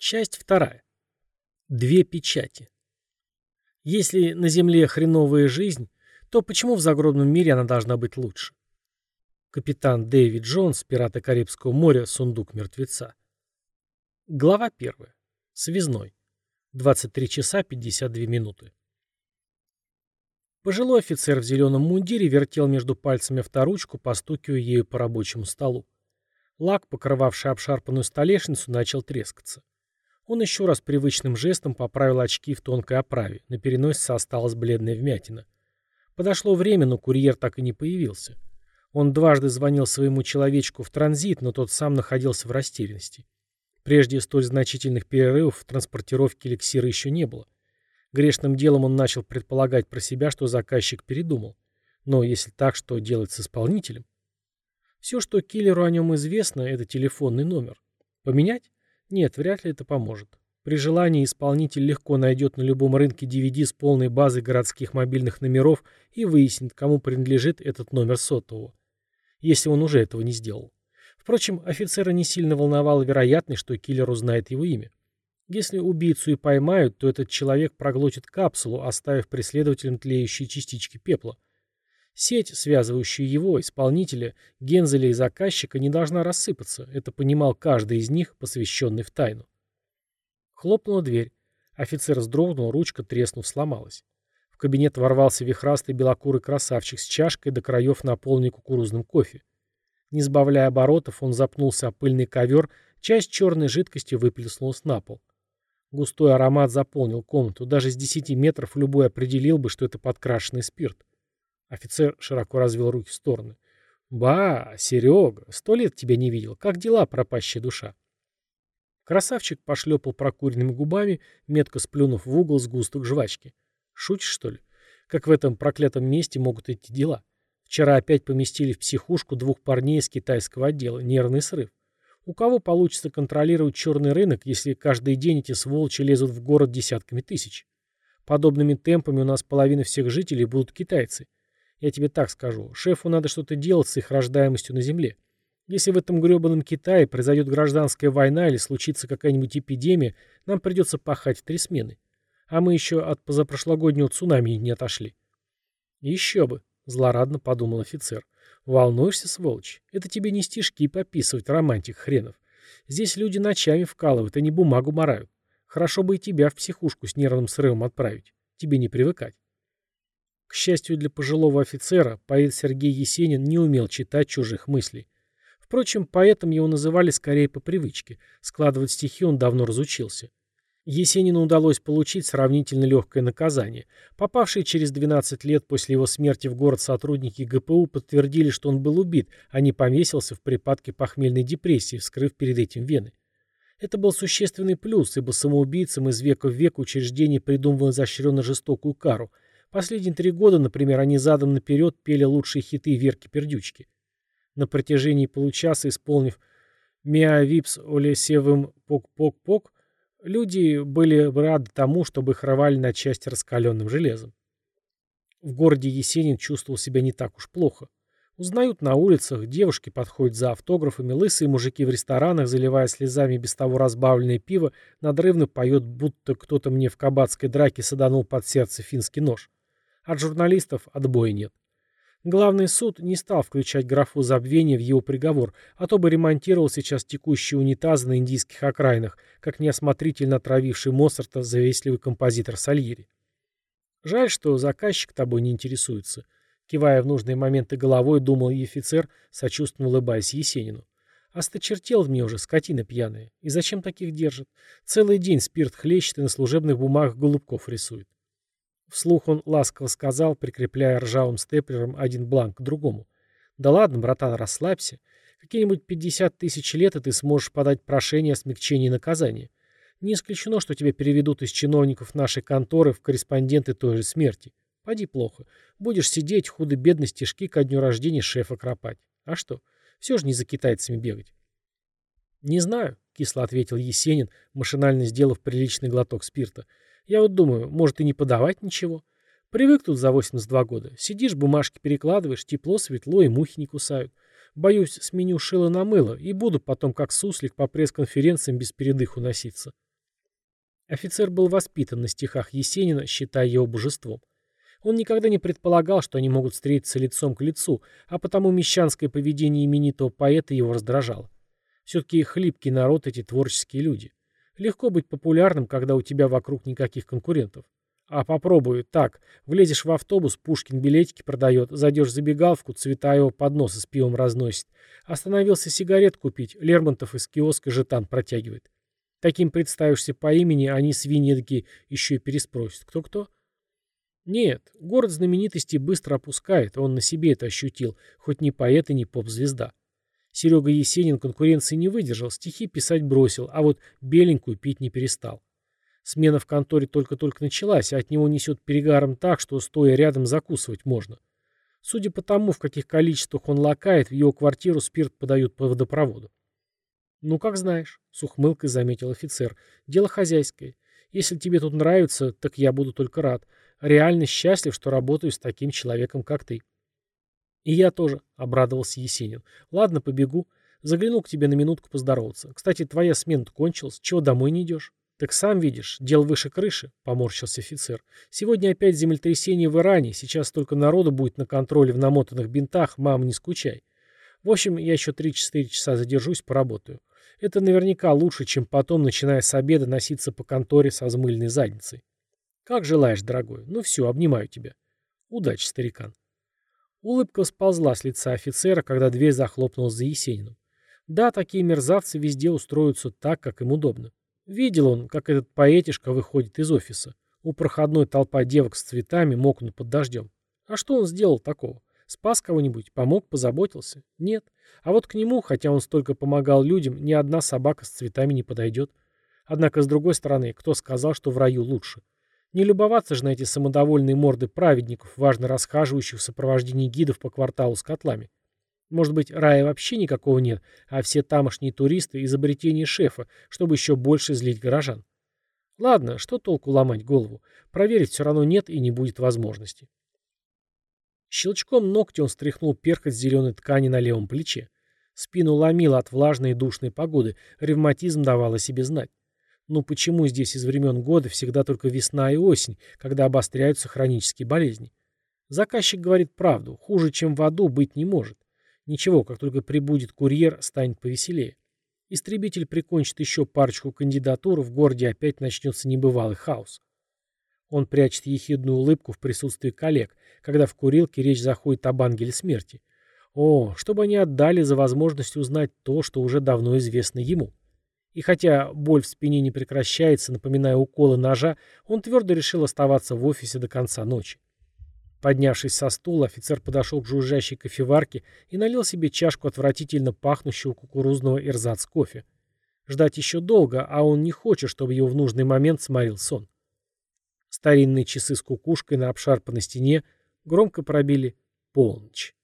Часть вторая. Две печати. Если на Земле хреновая жизнь, то почему в загробном мире она должна быть лучше? Капитан Дэвид Джонс, пираты Карибского моря, сундук мертвеца. Глава первая. Связной. 23 часа 52 минуты. Пожилой офицер в зеленом мундире вертел между пальцами авторучку, постукивая ею по рабочему столу. Лак, покрывавший обшарпанную столешницу, начал трескаться. Он еще раз привычным жестом поправил очки в тонкой оправе. На переносице осталась бледная вмятина. Подошло время, но курьер так и не появился. Он дважды звонил своему человечку в транзит, но тот сам находился в растерянности. Прежде столь значительных перерывов в транспортировке эликсира еще не было. Грешным делом он начал предполагать про себя, что заказчик передумал. Но если так, что делать с исполнителем? Все, что киллеру о нем известно, это телефонный номер. Поменять? Нет, вряд ли это поможет. При желании исполнитель легко найдет на любом рынке DVD с полной базой городских мобильных номеров и выяснит, кому принадлежит этот номер сотового. Если он уже этого не сделал. Впрочем, офицера не сильно волновала вероятность, что киллер узнает его имя. Если убийцу и поймают, то этот человек проглотит капсулу, оставив преследователям тлеющие частички пепла. Сеть, связывающая его, исполнителя, Гензеля и заказчика, не должна рассыпаться. Это понимал каждый из них, посвященный в тайну. Хлопнула дверь. Офицер вздрогнул, ручка, треснув, сломалась. В кабинет ворвался вихрастый белокурый красавчик с чашкой до краев наполненной кукурузным кофе. Не сбавляя оборотов, он запнулся о пыльный ковер, часть черной жидкости выплеснулась на пол. Густой аромат заполнил комнату. Даже с десяти метров любой определил бы, что это подкрашенный спирт. Офицер широко развел руки в стороны. «Ба, Серега, сто лет тебя не видел. Как дела, пропащая душа?» Красавчик пошлепал прокуренными губами, метко сплюнув в угол сгусток жвачки. «Шутишь, что ли? Как в этом проклятом месте могут идти дела? Вчера опять поместили в психушку двух парней из китайского отдела. Нервный срыв. У кого получится контролировать черный рынок, если каждый день эти сволочи лезут в город десятками тысяч? Подобными темпами у нас половина всех жителей будут китайцы. Я тебе так скажу, шефу надо что-то делать с их рождаемостью на земле. Если в этом гребаном Китае произойдет гражданская война или случится какая-нибудь эпидемия, нам придется пахать в три смены. А мы еще от позапрошлогоднего цунами не отошли. Еще бы, злорадно подумал офицер. Волнуешься, сволочь? Это тебе не стишки пописывать, романтик хренов. Здесь люди ночами вкалывают, не бумагу морают. Хорошо бы и тебя в психушку с нервным срывом отправить. Тебе не привыкать. К счастью для пожилого офицера, поэт Сергей Есенин не умел читать чужих мыслей. Впрочем, поэтом его называли скорее по привычке. Складывать стихи он давно разучился. Есенину удалось получить сравнительно легкое наказание. Попавшие через 12 лет после его смерти в город сотрудники ГПУ подтвердили, что он был убит, а не повесился в припадке похмельной депрессии, вскрыв перед этим вены. Это был существенный плюс, ибо самоубийцам из века в век учреждение придумывало изощренно жестокую кару. Последние три года, например, они задом наперед пели лучшие хиты Верки Пердючки. На протяжении получаса, исполнив «Миа випс оле севым пок-пок-пок», Люди были рады тому, чтобы их рвали на части раскаленным железом. В городе Есенин чувствовал себя не так уж плохо. Узнают на улицах, девушки подходят за автографами, лысые мужики в ресторанах, заливая слезами без того разбавленное пиво, надрывно поет, будто кто-то мне в кабацкой драке саданул под сердце финский нож. От журналистов отбоя нет. Главный суд не стал включать графу забвения в его приговор, а то бы ремонтировал сейчас текущие унитазы на индийских окраинах, как неосмотрительно отравивший Моцарта завистливый композитор Сальери. Жаль, что заказчик тобой не интересуется. Кивая в нужные моменты головой, думал и офицер, сочувственно улыбаясь Есенину. Осточертел в мне уже, скотина пьяная. И зачем таких держит? Целый день спирт хлещет и на служебных бумагах голубков рисует. Вслух он ласково сказал, прикрепляя ржавым степлером один бланк к другому. «Да ладно, братан, расслабься. Какие-нибудь 50 тысяч лет, и ты сможешь подать прошение о смягчении наказания. Не исключено, что тебя переведут из чиновников нашей конторы в корреспонденты той же смерти. Поди плохо. Будешь сидеть, худо-бедно стишки ко дню рождения шефа кропать. А что? Все же не за китайцами бегать». «Не знаю», — кисло ответил Есенин, машинально сделав приличный глоток спирта. Я вот думаю, может и не подавать ничего. Привык тут за 82 года. Сидишь, бумажки перекладываешь, тепло, светло и мухи не кусают. Боюсь, сменю шило на мыло и буду потом как суслик по пресс-конференциям без передыху носиться. Офицер был воспитан на стихах Есенина, считая его божеством. Он никогда не предполагал, что они могут встретиться лицом к лицу, а потому мещанское поведение именитого поэта его раздражало. Все-таки хлипкий народ эти творческие люди. Легко быть популярным, когда у тебя вокруг никаких конкурентов. А попробуй, так, влезешь в автобус, Пушкин билетики продает, зайдешь в забегаловку, цвета его подносы с пивом разносит. Остановился сигарет купить, Лермонтов из киоска жетан протягивает. Таким представишься по имени, они свиньи еще и переспросят. Кто-кто? Нет, город знаменитостей быстро опускает, он на себе это ощутил, хоть не поэт и не поп-звезда. Серега Есенин конкуренции не выдержал, стихи писать бросил, а вот беленькую пить не перестал. Смена в конторе только-только началась, а от него несет перегаром так, что стоя рядом закусывать можно. Судя по тому, в каких количествах он лакает, в его квартиру спирт подают по водопроводу. «Ну, как знаешь», — с ухмылкой заметил офицер. «Дело хозяйское. Если тебе тут нравится, так я буду только рад реально счастлив, что работаю с таким человеком, как ты. И я тоже, обрадовался Есенин. Ладно, побегу. Заглянул к тебе на минутку поздороваться. Кстати, твоя смена кончилась. Чего домой не идешь? Так сам видишь, дел выше крыши, поморщился офицер. Сегодня опять землетрясение в Иране. Сейчас столько народу будет на контроле в намотанных бинтах. Мам, не скучай. В общем, я еще 3-4 часа задержусь, поработаю. Это наверняка лучше, чем потом, начиная с обеда, носиться по конторе со взмыльной задницей. Как желаешь, дорогой. Ну все, обнимаю тебя. Удачи, старикан. Улыбка сползла с лица офицера, когда дверь захлопнулась за Есениным. Да, такие мерзавцы везде устроятся так, как им удобно. Видел он, как этот поэтишка выходит из офиса. У проходной толпа девок с цветами мокнут под дождем. А что он сделал такого? Спас кого-нибудь? Помог? Позаботился? Нет. А вот к нему, хотя он столько помогал людям, ни одна собака с цветами не подойдет. Однако, с другой стороны, кто сказал, что в раю лучше? Не любоваться же на эти самодовольные морды праведников, важно расхаживающих в сопровождении гидов по кварталу с котлами. Может быть, рая вообще никакого нет, а все тамошние туристы – изобретение шефа, чтобы еще больше злить горожан. Ладно, что толку ломать голову? Проверить все равно нет и не будет возможности. Щелчком ногти он стряхнул перхоть зеленой ткани на левом плече. Спину ломило от влажной и душной погоды, ревматизм давал о себе знать. Ну почему здесь из времен года всегда только весна и осень, когда обостряются хронические болезни? Заказчик говорит правду, хуже, чем в аду, быть не может. Ничего, как только прибудет курьер, станет повеселее. Истребитель прикончит еще парочку кандидатур, в городе опять начнется небывалый хаос. Он прячет ехидную улыбку в присутствии коллег, когда в курилке речь заходит об ангеле смерти. О, чтобы они отдали за возможность узнать то, что уже давно известно ему. И хотя боль в спине не прекращается, напоминая уколы ножа, он твердо решил оставаться в офисе до конца ночи. Поднявшись со стула, офицер подошел к жужжащей кофеварке и налил себе чашку отвратительно пахнущего кукурузного эрзац кофе. Ждать еще долго, а он не хочет, чтобы его в нужный момент сморил сон. Старинные часы с кукушкой на обшарпанной стене громко пробили полночь.